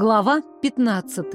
Глава 15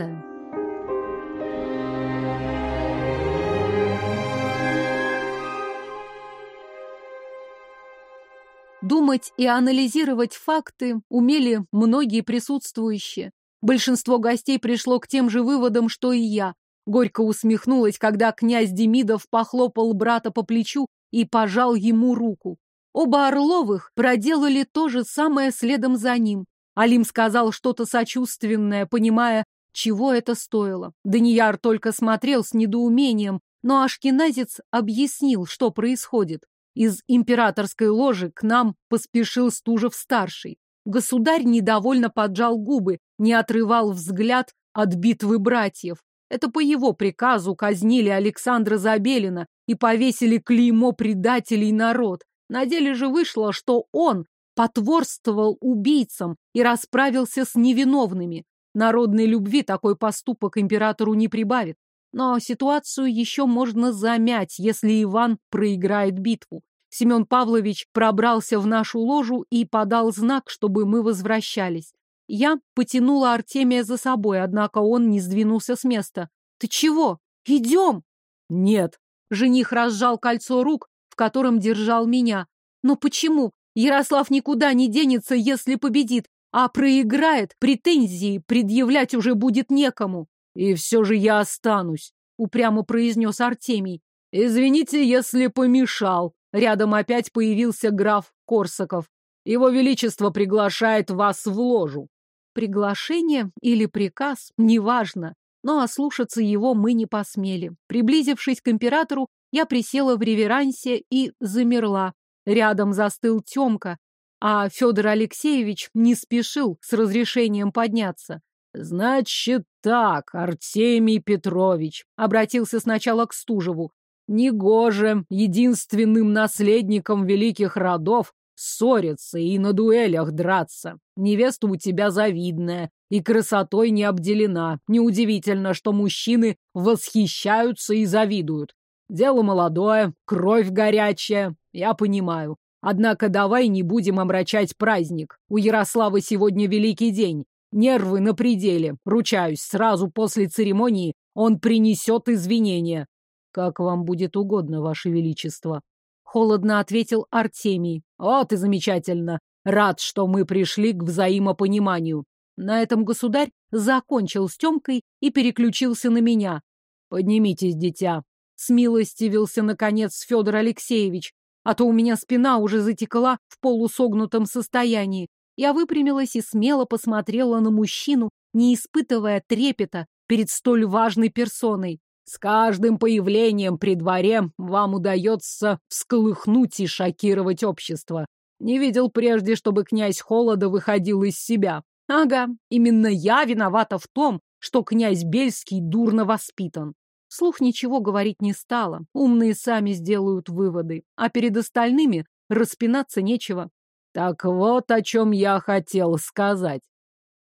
Думать и анализировать факты умели многие присутствующие. Большинство гостей пришло к тем же выводам, что и я. Горько усмехнулась, когда князь Демидов похлопал брата по плечу и пожал ему руку. Оба Орловых проделали то же самое следом за ним. Алим сказал что-то сочувственное, понимая, чего это стоило. Данияр только смотрел с недоумением, но Ашкеназец объяснил, что происходит. Из императорской ложи к нам поспешил Стужев-старший. Государь недовольно поджал губы, не отрывал взгляд от битвы братьев. Это по его приказу казнили Александра Забелина и повесили клеймо предателей народ. На деле же вышло, что он потворствовал убийцам и расправился с невиновными. Народной любви такой поступок императору не прибавит. Но ситуацию еще можно замять, если Иван проиграет битву. Семен Павлович пробрался в нашу ложу и подал знак, чтобы мы возвращались. Я потянула Артемия за собой, однако он не сдвинулся с места. «Ты чего? Идем!» «Нет!» Жених разжал кольцо рук, в котором держал меня. «Но почему? Ярослав никуда не денется, если победит, а проиграет, претензии предъявлять уже будет некому. И все же я останусь, упрямо произнес Артемий. Извините, если помешал. Рядом опять появился граф Корсаков. Его Величество приглашает вас в ложу. Приглашение или приказ, неважно, но ослушаться его мы не посмели. Приблизившись к императору, я присела в реверансе и замерла, Рядом застыл Тёмка, а Федор Алексеевич не спешил с разрешением подняться. «Значит так, Артемий Петрович», — обратился сначала к Стужеву, «негоже единственным наследником великих родов ссориться и на дуэлях драться. Невеста у тебя завидная и красотой не обделена. Неудивительно, что мужчины восхищаются и завидуют. Дело молодое, кровь горячая, я понимаю. Однако давай не будем омрачать праздник. У Ярослава сегодня великий день. Нервы на пределе. Ручаюсь, сразу после церемонии он принесет извинения. Как вам будет угодно, ваше величество. Холодно ответил Артемий. Вот и замечательно. Рад, что мы пришли к взаимопониманию. На этом государь закончил с Тёмкой и переключился на меня. Поднимитесь, дитя. Смилостивился, наконец, Федор Алексеевич а то у меня спина уже затекла в полусогнутом состоянии. Я выпрямилась и смело посмотрела на мужчину, не испытывая трепета перед столь важной персоной. С каждым появлением при дворе вам удается всколыхнуть и шокировать общество. Не видел прежде, чтобы князь Холода выходил из себя. Ага, именно я виновата в том, что князь Бельский дурно воспитан. Слух ничего говорить не стала. Умные сами сделают выводы. А перед остальными распинаться нечего. Так вот о чем я хотел сказать.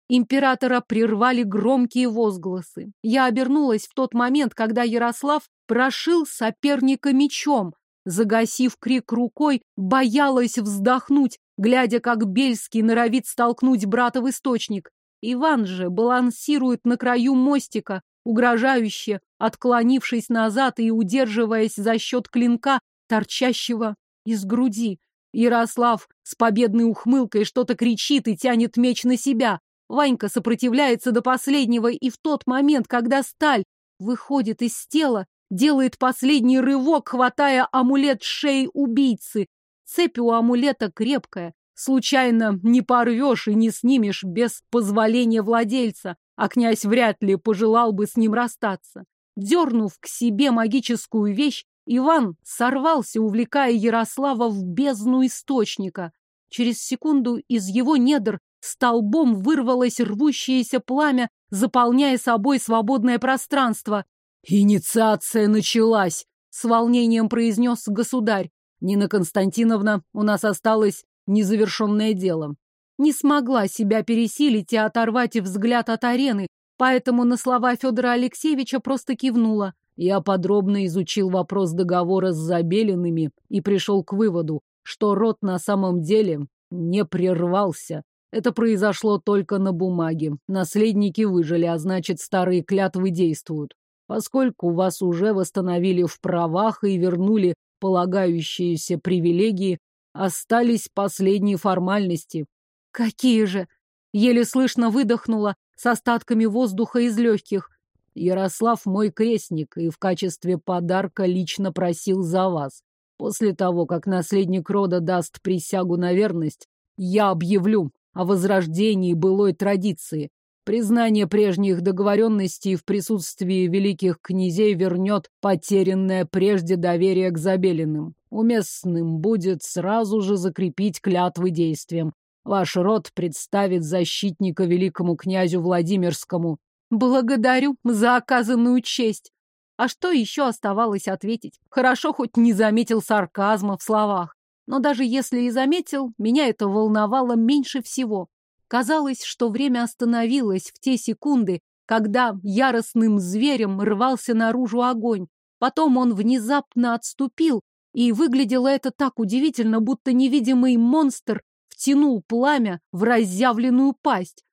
Императора прервали громкие возгласы. Я обернулась в тот момент, когда Ярослав прошил соперника мечом. Загасив крик рукой, боялась вздохнуть, глядя, как Бельский норовит столкнуть брата в источник. Иван же балансирует на краю мостика, угрожающе отклонившись назад и удерживаясь за счет клинка, торчащего из груди. Ярослав с победной ухмылкой что-то кричит и тянет меч на себя. Ванька сопротивляется до последнего, и в тот момент, когда сталь выходит из тела, делает последний рывок, хватая амулет шеи убийцы. Цепь у амулета крепкая, случайно не порвешь и не снимешь без позволения владельца а князь вряд ли пожелал бы с ним расстаться. Дернув к себе магическую вещь, Иван сорвался, увлекая Ярослава в бездну источника. Через секунду из его недр столбом вырвалось рвущееся пламя, заполняя собой свободное пространство. «Инициация началась!» — с волнением произнес государь. «Нина Константиновна, у нас осталось незавершенное дело не смогла себя пересилить и оторвать взгляд от арены, поэтому на слова Федора Алексеевича просто кивнула. Я подробно изучил вопрос договора с Забелиными и пришел к выводу, что род на самом деле не прервался. Это произошло только на бумаге. Наследники выжили, а значит, старые клятвы действуют. Поскольку вас уже восстановили в правах и вернули полагающиеся привилегии, остались последние формальности. Какие же? Еле слышно выдохнула с остатками воздуха из легких. Ярослав мой крестник и в качестве подарка лично просил за вас. После того, как наследник рода даст присягу на верность, я объявлю о возрождении былой традиции. Признание прежних договоренностей в присутствии великих князей вернет потерянное прежде доверие к Забелиным. Уместным будет сразу же закрепить клятвы действием. Ваш род представит защитника великому князю Владимирскому. Благодарю за оказанную честь. А что еще оставалось ответить? Хорошо, хоть не заметил сарказма в словах. Но даже если и заметил, меня это волновало меньше всего. Казалось, что время остановилось в те секунды, когда яростным зверем рвался наружу огонь. Потом он внезапно отступил, и выглядело это так удивительно, будто невидимый монстр втянул пламя в разъявленную пасть.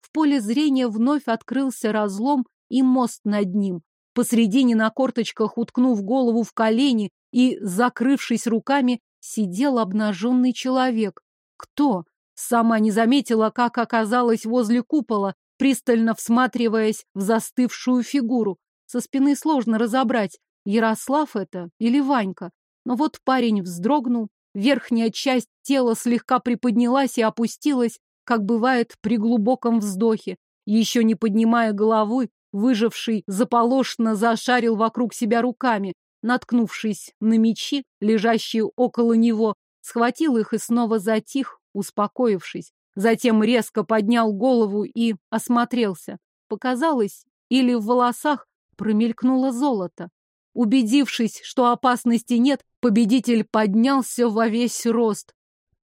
В поле зрения вновь открылся разлом и мост над ним. Посредине на корточках, уткнув голову в колени и закрывшись руками, сидел обнаженный человек. Кто? Сама не заметила, как оказалась возле купола, пристально всматриваясь в застывшую фигуру. Со спины сложно разобрать, Ярослав это или Ванька. Но вот парень вздрогнул, верхняя часть тела слегка приподнялась и опустилась, как бывает при глубоком вздохе. Еще не поднимая головы, выживший заполошно зашарил вокруг себя руками, наткнувшись на мечи, лежащие около него, схватил их и снова затих, успокоившись. Затем резко поднял голову и осмотрелся. Показалось, или в волосах промелькнуло золото. Убедившись, что опасности нет, победитель поднялся во весь рост.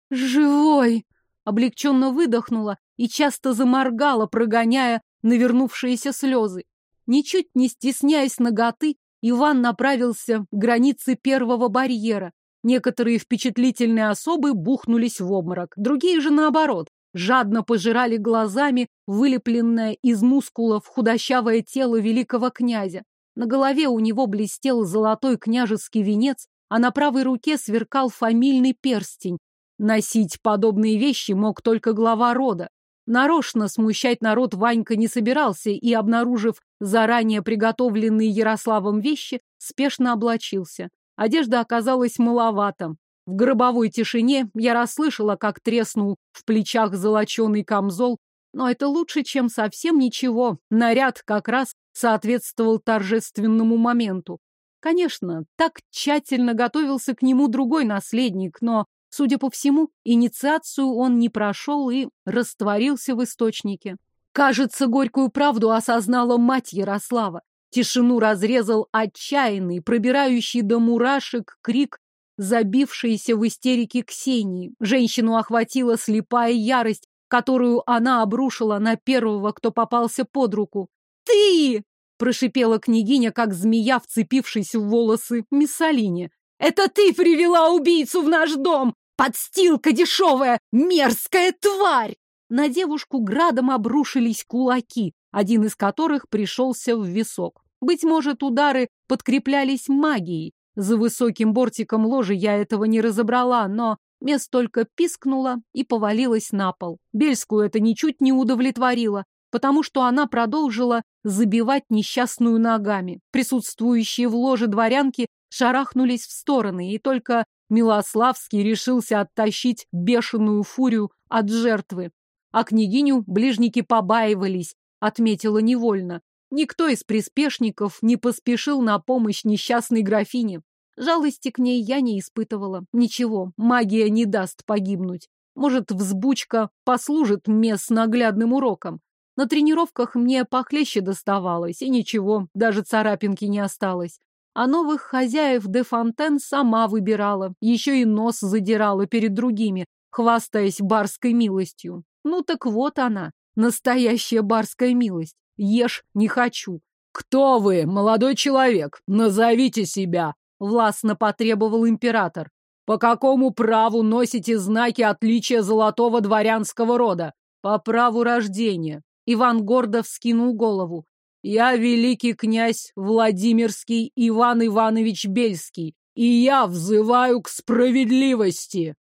«Живой!» Облегченно выдохнула и часто заморгала, прогоняя навернувшиеся слезы. Ничуть не стесняясь ноготы, Иван направился к границе первого барьера. Некоторые впечатлительные особы бухнулись в обморок, другие же наоборот, жадно пожирали глазами вылепленное из мускулов худощавое тело великого князя. На голове у него блестел золотой княжеский венец, а на правой руке сверкал фамильный перстень. Носить подобные вещи мог только глава рода. Нарочно смущать народ Ванька не собирался и, обнаружив заранее приготовленные Ярославом вещи, спешно облачился. Одежда оказалась маловато. В гробовой тишине я расслышала, как треснул в плечах золоченый камзол, но это лучше, чем совсем ничего. Наряд как раз соответствовал торжественному моменту. Конечно, так тщательно готовился к нему другой наследник, но, судя по всему, инициацию он не прошел и растворился в источнике. Кажется, горькую правду осознала мать Ярослава. Тишину разрезал отчаянный, пробирающий до мурашек крик, забившийся в истерике Ксении. Женщину охватила слепая ярость, которую она обрушила на первого, кто попался под руку. «Ты!» — прошипела княгиня, как змея, вцепившись в волосы Миссалине. «Это ты привела убийцу в наш дом! Подстилка дешевая! Мерзкая тварь!» На девушку градом обрушились кулаки, один из которых пришелся в висок. Быть может, удары подкреплялись магией. За высоким бортиком ложи я этого не разобрала, но Мес только пискнула и повалилась на пол. Бельскую это ничуть не удовлетворило, потому что она продолжила забивать несчастную ногами. Присутствующие в ложе дворянки шарахнулись в стороны, и только Милославский решился оттащить бешеную фурию от жертвы. А княгиню ближники побаивались, отметила невольно. Никто из приспешников не поспешил на помощь несчастной графине. Жалости к ней я не испытывала. Ничего, магия не даст погибнуть. Может, взбучка послужит мне с наглядным уроком. На тренировках мне похлеще доставалось, и ничего, даже царапинки не осталось. А новых хозяев де Фонтен сама выбирала, еще и нос задирала перед другими, хвастаясь барской милостью. Ну так вот она, настоящая барская милость. Ешь не хочу. Кто вы, молодой человек? Назовите себя, властно потребовал император. По какому праву носите знаки отличия золотого дворянского рода? По праву рождения. Иван гордо вскинул голову. Я великий князь Владимирский Иван Иванович Бельский, и я взываю к справедливости.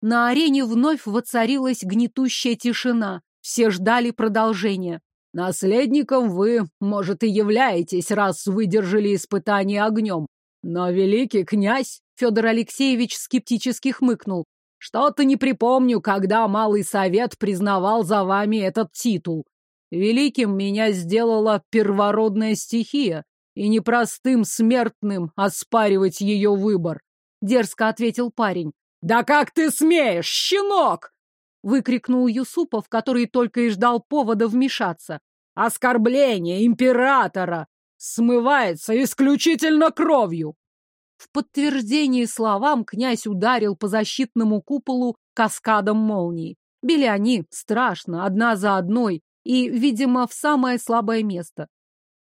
На арене вновь воцарилась гнетущая тишина. Все ждали продолжения. Наследником вы, может, и являетесь, раз выдержали испытание огнем. Но великий князь, Федор Алексеевич скептически хмыкнул, что-то не припомню, когда Малый Совет признавал за вами этот титул. Великим меня сделала первородная стихия, и непростым смертным оспаривать ее выбор. Дерзко ответил парень. «Да как ты смеешь, щенок!» Выкрикнул Юсупов, который только и ждал повода вмешаться. «Оскорбление императора смывается исключительно кровью!» В подтверждении словам князь ударил по защитному куполу каскадом молний. Били они страшно, одна за одной, и, видимо, в самое слабое место.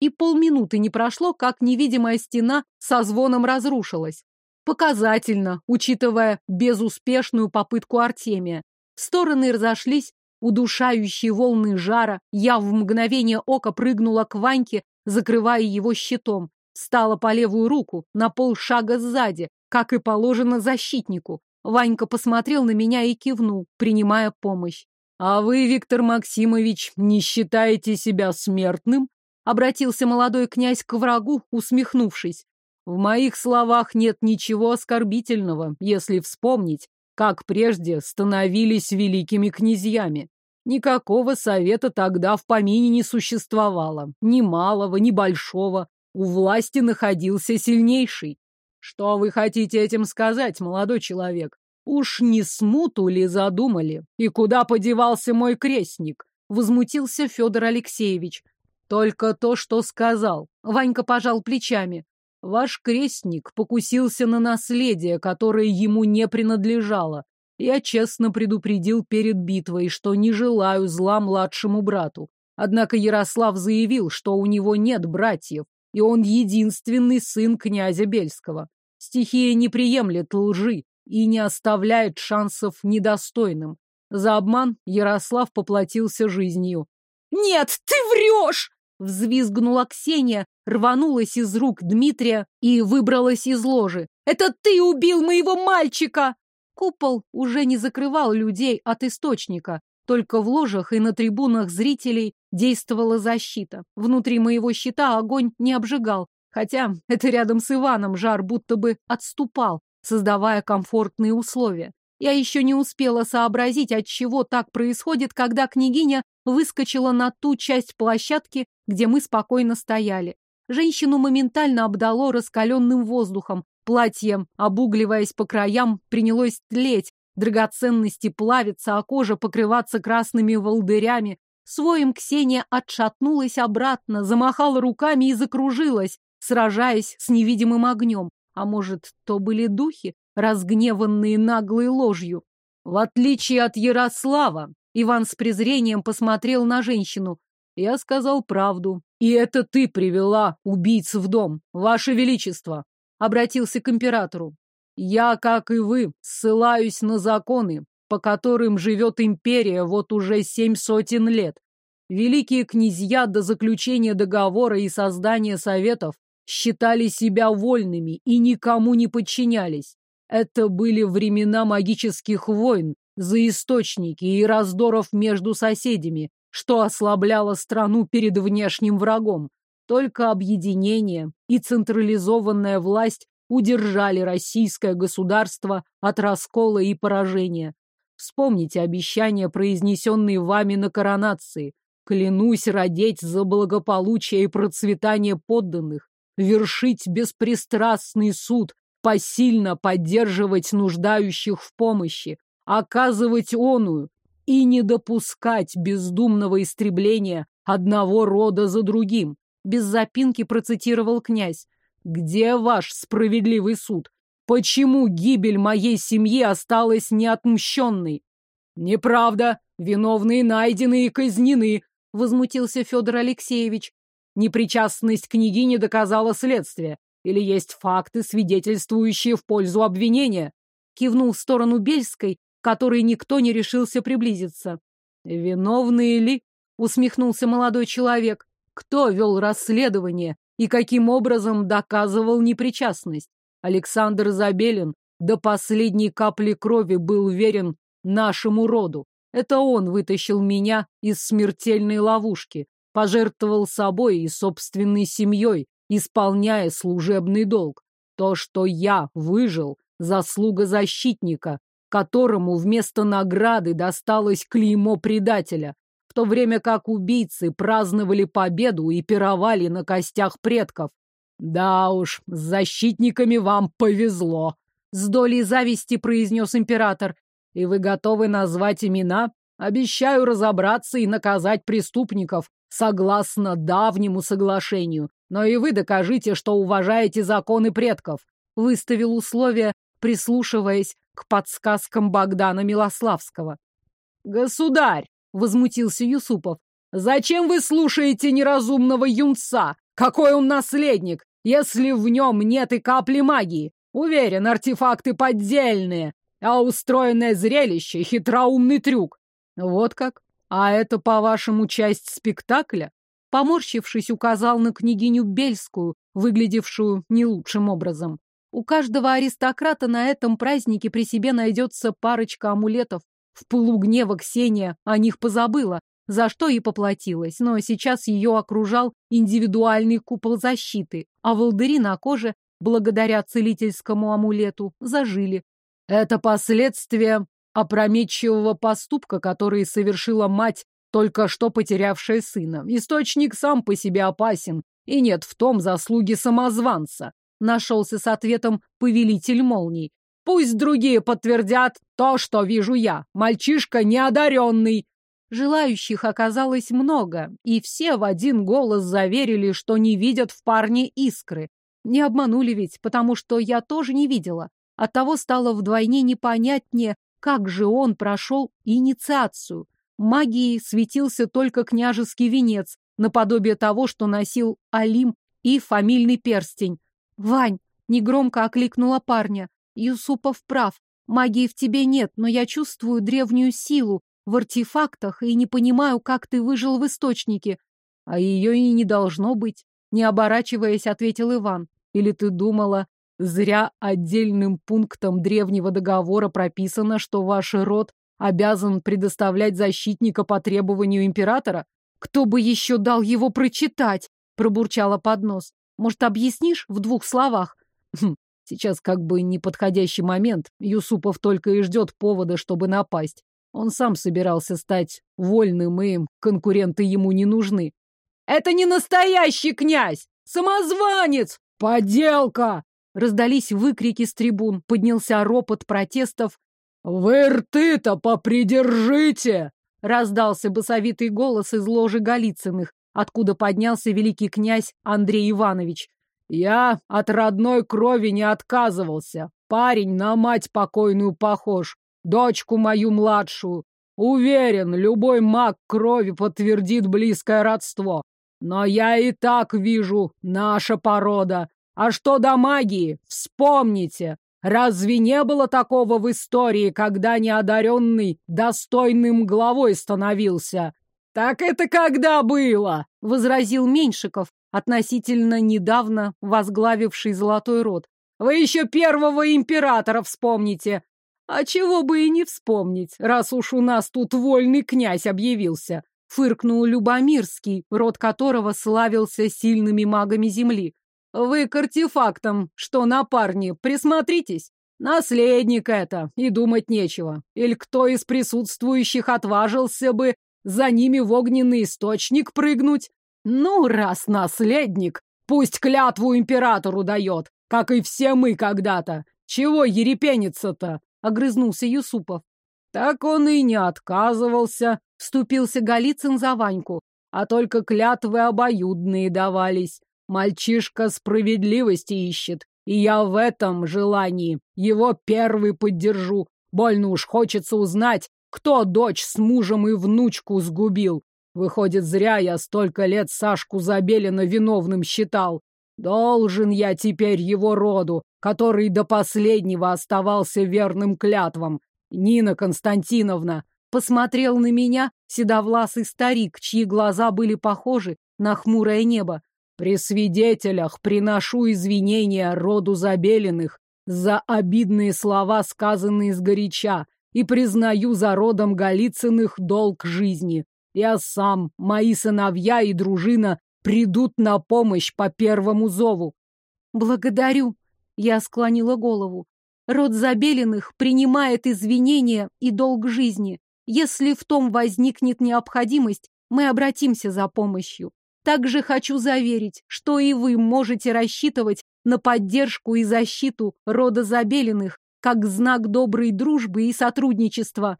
И полминуты не прошло, как невидимая стена со звоном разрушилась. Показательно, учитывая безуспешную попытку Артемия. Стороны разошлись, удушающие волны жара. Я в мгновение ока прыгнула к Ваньке, закрывая его щитом. Стала по левую руку, на полшага сзади, как и положено защитнику. Ванька посмотрел на меня и кивнул, принимая помощь. «А вы, Виктор Максимович, не считаете себя смертным?» Обратился молодой князь к врагу, усмехнувшись. «В моих словах нет ничего оскорбительного, если вспомнить, как прежде становились великими князьями. Никакого совета тогда в помине не существовало, ни малого, ни большого. У власти находился сильнейший. Что вы хотите этим сказать, молодой человек? Уж не смуту ли задумали? И куда подевался мой крестник? Возмутился Федор Алексеевич. Только то, что сказал. Ванька пожал плечами. Ваш крестник покусился на наследие, которое ему не принадлежало. Я честно предупредил перед битвой, что не желаю зла младшему брату. Однако Ярослав заявил, что у него нет братьев, и он единственный сын князя Бельского. Стихия не приемлет лжи, и не оставляет шансов недостойным. За обман Ярослав поплатился жизнью. «Нет, ты врешь!» — взвизгнула Ксения, рванулась из рук Дмитрия и выбралась из ложи. «Это ты убил моего мальчика!» Купол уже не закрывал людей от источника. Только в ложах и на трибунах зрителей действовала защита. Внутри моего щита огонь не обжигал, хотя это рядом с Иваном жар будто бы отступал, создавая комфортные условия. Я еще не успела сообразить, от чего так происходит, когда княгиня выскочила на ту часть площадки, где мы спокойно стояли. Женщину моментально обдало раскаленным воздухом. Платье, обугливаясь по краям, принялось тлеть, драгоценности плавиться, а кожа покрываться красными волдырями. Своим Ксения отшатнулась обратно, замахала руками и закружилась, сражаясь с невидимым огнем. А может, то были духи, разгневанные наглой ложью? В отличие от Ярослава, Иван с презрением посмотрел на женщину. Я сказал правду. И это ты привела убийц в дом, ваше величество. Обратился к императору. Я, как и вы, ссылаюсь на законы, по которым живет империя вот уже семь сотен лет. Великие князья до заключения договора и создания советов считали себя вольными и никому не подчинялись. Это были времена магических войн за источники и раздоров между соседями, что ослабляло страну перед внешним врагом. Только объединение и централизованная власть удержали российское государство от раскола и поражения. Вспомните обещания, произнесенные вами на коронации. Клянусь родить за благополучие и процветание подданных, вершить беспристрастный суд, посильно поддерживать нуждающих в помощи, оказывать оную и не допускать бездумного истребления одного рода за другим. Без запинки процитировал князь. Где ваш справедливый суд? Почему гибель моей семьи осталась неотмщенной? Неправда. Виновные найдены и казнены, возмутился Федор Алексеевич. Непричастность княгини доказала следствие. Или есть факты, свидетельствующие в пользу обвинения? кивнул в сторону Бельской, которой никто не решился приблизиться. «Виновные ли?» — усмехнулся молодой человек. «Кто вел расследование и каким образом доказывал непричастность? Александр Забелин до последней капли крови был верен нашему роду. Это он вытащил меня из смертельной ловушки, пожертвовал собой и собственной семьей, исполняя служебный долг. То, что я выжил, заслуга защитника, которому вместо награды досталось клеймо предателя, то время как убийцы праздновали победу и пировали на костях предков. Да уж, с защитниками вам повезло, с долей зависти произнес император. И вы готовы назвать имена? Обещаю разобраться и наказать преступников, согласно давнему соглашению. Но и вы докажите, что уважаете законы предков. Выставил условия, прислушиваясь к подсказкам Богдана Милославского. Государь, возмутился Юсупов, зачем вы слушаете неразумного юнца? Какой он наследник, если в нем нет и капли магии? Уверен, артефакты поддельные, а устроенное зрелище — хитроумный трюк. Вот как? А это, по-вашему, часть спектакля? Поморщившись, указал на княгиню Бельскую, выглядевшую не лучшим образом. У каждого аристократа на этом празднике при себе найдется парочка амулетов. В пылу гнева Ксения о них позабыла, за что и поплатилась, но сейчас ее окружал индивидуальный купол защиты, а волдыри на коже, благодаря целительскому амулету, зажили. Это последствия опрометчивого поступка, который совершила мать, только что потерявшая сына. Источник сам по себе опасен, и нет в том заслуги самозванца. Нашелся с ответом повелитель молний. Пусть другие подтвердят то, что вижу я. Мальчишка неодаренный. Желающих оказалось много, и все в один голос заверили, что не видят в парне искры. Не обманули ведь, потому что я тоже не видела. Оттого стало вдвойне непонятнее, как же он прошел инициацию. Магией светился только княжеский венец, наподобие того, что носил Алим и фамильный перстень. «Вань!» — негромко окликнула парня. «Юсупов прав. Магии в тебе нет, но я чувствую древнюю силу в артефактах и не понимаю, как ты выжил в источнике. А ее и не должно быть. Не оборачиваясь, ответил Иван. Или ты думала, Зря отдельным пунктом древнего договора прописано, что ваш род обязан предоставлять защитника по требованию императора? Кто бы еще дал его прочитать? Пробурчала под нос. Может, объяснишь в двух словах? Хм, сейчас как бы неподходящий момент. Юсупов только и ждет повода, чтобы напасть. Он сам собирался стать вольным, и конкуренты ему не нужны. «Это не настоящий князь! Самозванец! Подделка!» Раздались выкрики с трибун, поднялся ропот протестов. «Вы рты-то попридержите!» Раздался басовитый голос из ложи Голицыных, откуда поднялся великий князь Андрей Иванович. «Я от родной крови не отказывался. Парень на мать покойную похож, дочку мою младшую. Уверен, любой маг крови подтвердит близкое родство. Но я и так вижу, наша порода. А что до магии? Вспомните! Разве не было такого в истории, когда неодаренный достойным главой становился? Так это когда было? Возразил Меньшиков, относительно недавно возглавивший Золотой род. Вы еще первого императора вспомните. А чего бы и не вспомнить, раз уж у нас тут вольный князь объявился. Фыркнул Любомирский, род которого славился сильными магами земли. Вы к артефактам, что на парне, присмотритесь. Наследник это, и думать нечего. Или кто из присутствующих отважился бы за ними в огненный источник прыгнуть? Ну, раз наследник, пусть клятву императору дает, как и все мы когда-то. Чего ерепениться-то? Огрызнулся Юсупов. Так он и не отказывался, вступился Голицын за Ваньку, а только клятвы обоюдные давались. Мальчишка справедливости ищет, и я в этом желании его первый поддержу. Больно уж хочется узнать, кто дочь с мужем и внучку сгубил. Выходит, зря я столько лет Сашку Забелина виновным считал. Должен я теперь его роду, который до последнего оставался верным клятвам. Нина Константиновна посмотрел на меня седовласый старик, чьи глаза были похожи на хмурое небо. При свидетелях приношу извинения роду Забелиных за обидные слова, сказанные сгоряча, и признаю за родом Голицыных долг жизни. Я сам, мои сыновья и дружина придут на помощь по первому зову. Благодарю. Я склонила голову. Род Забелиных принимает извинения и долг жизни. Если в том возникнет необходимость, мы обратимся за помощью. Также хочу заверить, что и вы можете рассчитывать на поддержку и защиту рода Забелиных как знак доброй дружбы и сотрудничества.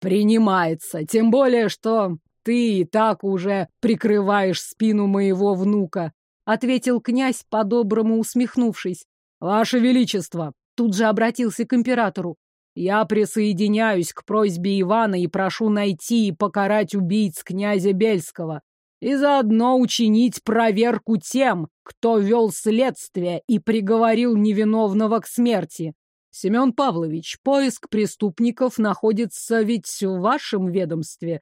Принимается, тем более, что ты и так уже прикрываешь спину моего внука, ответил князь, по-доброму усмехнувшись. Ваше Величество, тут же обратился к императору. Я присоединяюсь к просьбе Ивана и прошу найти и покарать убийц князя Бельского и заодно учинить проверку тем, кто вел следствие и приговорил невиновного к смерти. Семен Павлович, поиск преступников находится ведь в вашем ведомстве.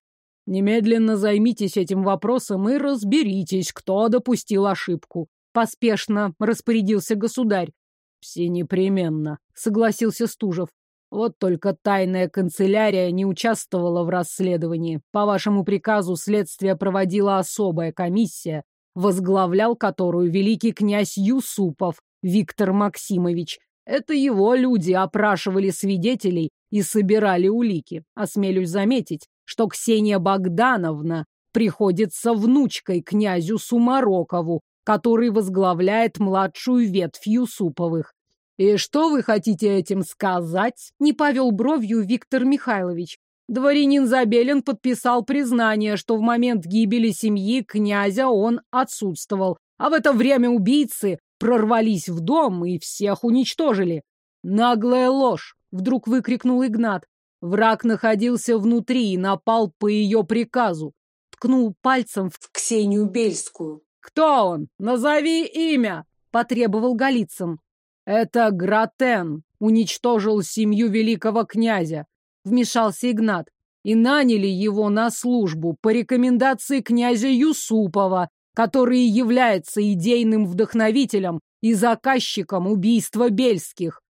Немедленно займитесь этим вопросом и разберитесь, кто допустил ошибку. Поспешно распорядился государь. Все непременно, согласился Стужев. Вот только тайная канцелярия не участвовала в расследовании. По вашему приказу следствие проводила особая комиссия, возглавлял которую великий князь Юсупов Виктор Максимович. Это его люди опрашивали свидетелей и собирали улики. Осмелюсь заметить, что Ксения Богдановна приходится внучкой князю Сумарокову, который возглавляет младшую ветвь Юсуповых. «И что вы хотите этим сказать?» — не повел бровью Виктор Михайлович. Дворянин Забелин подписал признание, что в момент гибели семьи князя он отсутствовал, а в это время убийцы прорвались в дом и всех уничтожили. «Наглая ложь!» — вдруг выкрикнул Игнат. Враг находился внутри и напал по ее приказу. Ткнул пальцем в Ксению Бельскую. «Кто он? Назови имя!» — потребовал Голицын. Это Гратен уничтожил семью великого князя, вмешался Игнат, и наняли его на службу по рекомендации князя Юсупова, который является идейным вдохновителем и заказчиком убийства Бельских.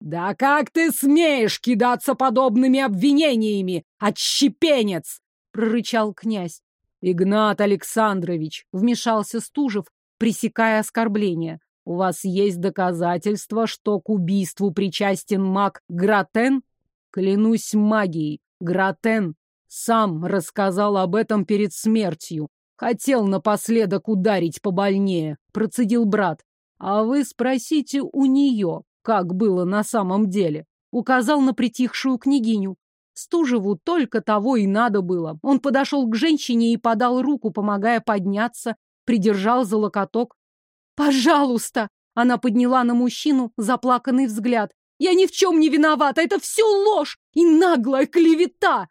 «Да как ты смеешь кидаться подобными обвинениями, отщепенец!» — прорычал князь. «Игнат Александрович», — вмешался Стужев, пресекая оскорбление. У вас есть доказательства, что к убийству причастен маг Гратен? Клянусь магией, Гратен сам рассказал об этом перед смертью. Хотел напоследок ударить побольнее, процедил брат. А вы спросите у нее, как было на самом деле. Указал на притихшую княгиню. Стужеву только того и надо было. Он подошел к женщине и подал руку, помогая подняться, придержал за локоток. «Пожалуйста!» Она подняла на мужчину заплаканный взгляд. «Я ни в чем не виновата! Это все ложь и наглая клевета!»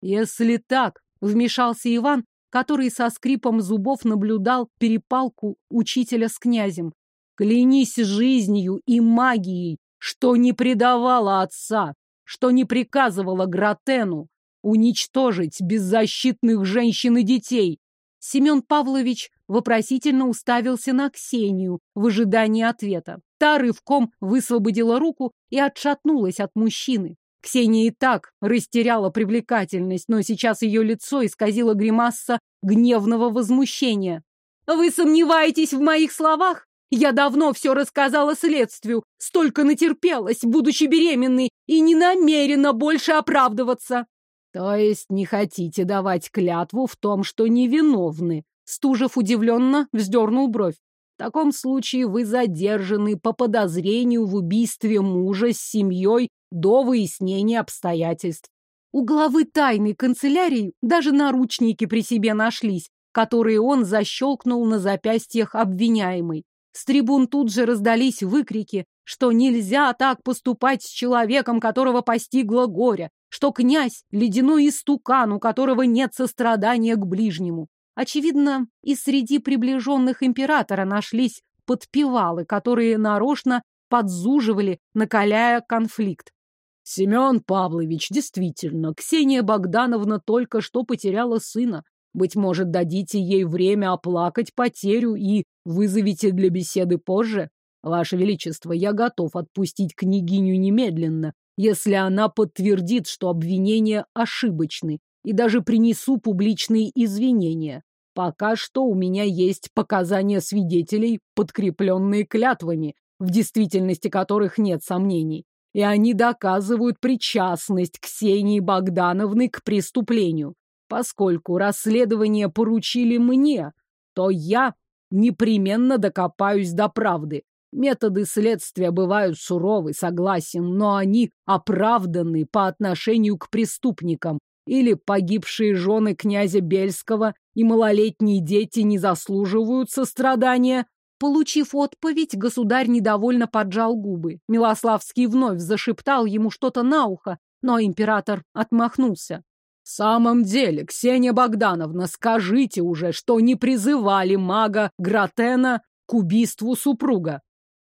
«Если так», — вмешался Иван, который со скрипом зубов наблюдал перепалку учителя с князем. «Клянись жизнью и магией, что не предавала отца, что не приказывала Гратену уничтожить беззащитных женщин и детей». Семен Павлович вопросительно уставился на Ксению в ожидании ответа. Та рывком высвободила руку и отшатнулась от мужчины. Ксения и так растеряла привлекательность, но сейчас ее лицо исказило гримаса гневного возмущения. «Вы сомневаетесь в моих словах? Я давно все рассказала следствию, столько натерпелась, будучи беременной, и не намерена больше оправдываться». «То есть не хотите давать клятву в том, что невиновны?» Стужев удивленно вздернул бровь. В таком случае вы задержаны по подозрению в убийстве мужа с семьей до выяснения обстоятельств. У главы тайной канцелярии даже наручники при себе нашлись, которые он защелкнул на запястьях обвиняемой. С трибун тут же раздались выкрики, что нельзя так поступать с человеком, которого постигло горе, что князь — ледяной истукан, у которого нет сострадания к ближнему. Очевидно, и среди приближенных императора нашлись подпевалы, которые нарочно подзуживали, накаляя конфликт. Семен Павлович, действительно, Ксения Богдановна только что потеряла сына. Быть может, дадите ей время оплакать потерю и вызовите для беседы позже? Ваше Величество, я готов отпустить княгиню немедленно, если она подтвердит, что обвинения ошибочны, и даже принесу публичные извинения. Пока что у меня есть показания свидетелей, подкрепленные клятвами, в действительности которых нет сомнений. И они доказывают причастность Ксении Богдановны к преступлению. Поскольку расследование поручили мне, то я непременно докопаюсь до правды. Методы следствия бывают суровы, согласен, но они оправданы по отношению к преступникам. Или погибшие жены князя Бельского и малолетние дети не заслуживают сострадания. Получив отповедь, государь недовольно поджал губы. Милославский вновь зашептал ему что-то на ухо, но император отмахнулся. В самом деле, Ксения Богдановна, скажите уже, что не призывали мага Гратена к убийству супруга.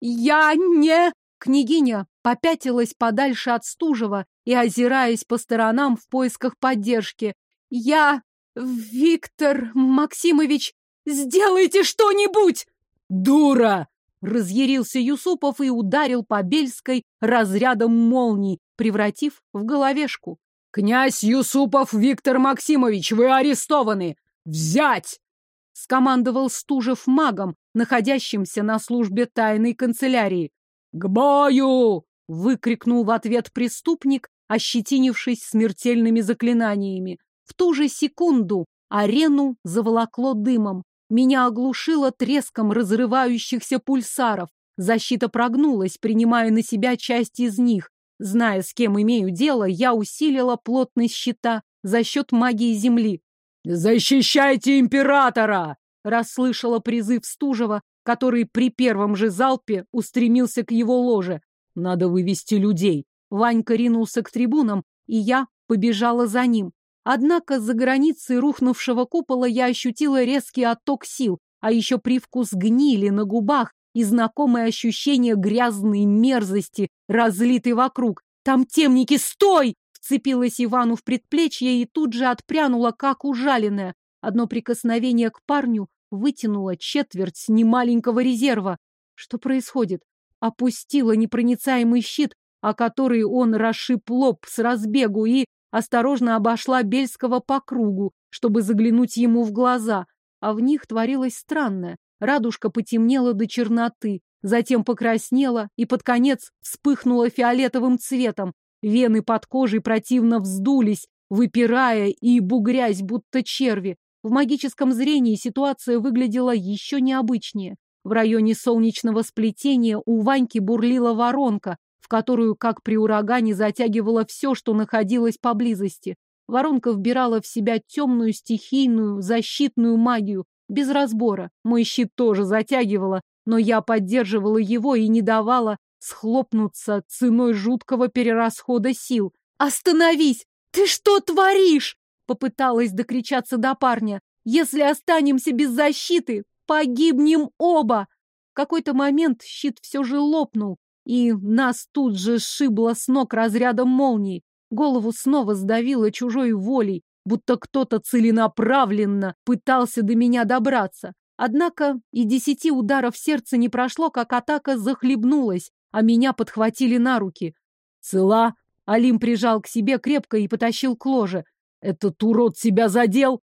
«Я не...» Княгиня попятилась подальше от Стужева и, озираясь по сторонам в поисках поддержки. «Я... Виктор Максимович, сделайте что-нибудь!» «Дура!» — разъярился Юсупов и ударил по Бельской разрядом молний, превратив в головешку. «Князь Юсупов Виктор Максимович, вы арестованы! Взять!» — скомандовал Стужев магом, находящимся на службе тайной канцелярии. «К бою!» — выкрикнул в ответ преступник, ощетинившись смертельными заклинаниями. В ту же секунду арену заволокло дымом. Меня оглушило треском разрывающихся пульсаров. Защита прогнулась, принимая на себя часть из них. Зная, с кем имею дело, я усилила плотность щита за счет магии земли. «Защищайте императора!» Расслышала призыв Стужева, который при первом же залпе устремился к его ложе. Надо вывести людей. Ванька ринулся к трибунам, и я побежала за ним. Однако за границей рухнувшего купола я ощутила резкий отток сил, а еще привкус гнили на губах и знакомое ощущение грязной мерзости, разлитой вокруг. «Там темники! Стой!» Вцепилась Ивану в предплечье и тут же отпрянула, как ужаленная. Одно прикосновение к парню вытянуло четверть немаленького резерва. Что происходит? Опустила непроницаемый щит, о который он расшиб лоб с разбегу и осторожно обошла Бельского по кругу, чтобы заглянуть ему в глаза. А в них творилось странное. Радужка потемнела до черноты, затем покраснела и под конец вспыхнула фиолетовым цветом. Вены под кожей противно вздулись, выпирая и бугрясь, будто черви. В магическом зрении ситуация выглядела еще необычнее. В районе солнечного сплетения у Ваньки бурлила воронка, в которую, как при урагане, затягивало все, что находилось поблизости. Воронка вбирала в себя темную, стихийную, защитную магию, без разбора. Мой щит тоже затягивала, но я поддерживала его и не давала схлопнуться ценой жуткого перерасхода сил. «Остановись! Ты что творишь?» Попыталась докричаться до парня. Если останемся без защиты, погибнем оба. В какой-то момент щит все же лопнул, и нас тут же сшибло с ног разрядом молний. Голову снова сдавило чужой волей, будто кто-то целенаправленно пытался до меня добраться. Однако и десяти ударов сердца не прошло, как атака захлебнулась, а меня подхватили на руки. «Цела?» Алим прижал к себе крепко и потащил к ложе. Этот урод себя задел?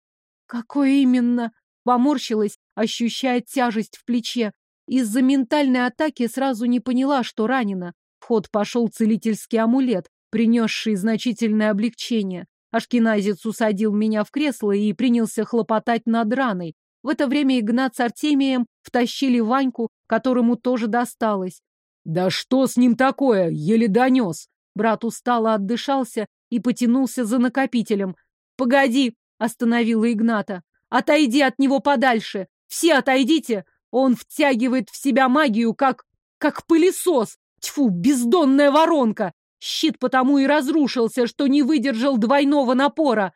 Какой именно? Поморщилась, ощущая тяжесть в плече. Из-за ментальной атаки сразу не поняла, что ранена. В ход пошел целительский амулет, принесший значительное облегчение. Ашкеназец усадил меня в кресло и принялся хлопотать над раной. В это время Игнат с Артемием втащили Ваньку, которому тоже досталось. «Да что с ним такое? Еле донес!» Брат устало отдышался и потянулся за накопителем. «Погоди!» — остановила Игната. «Отойди от него подальше! Все отойдите! Он втягивает в себя магию, как... как пылесос! Тьфу, бездонная воронка! Щит потому и разрушился, что не выдержал двойного напора!»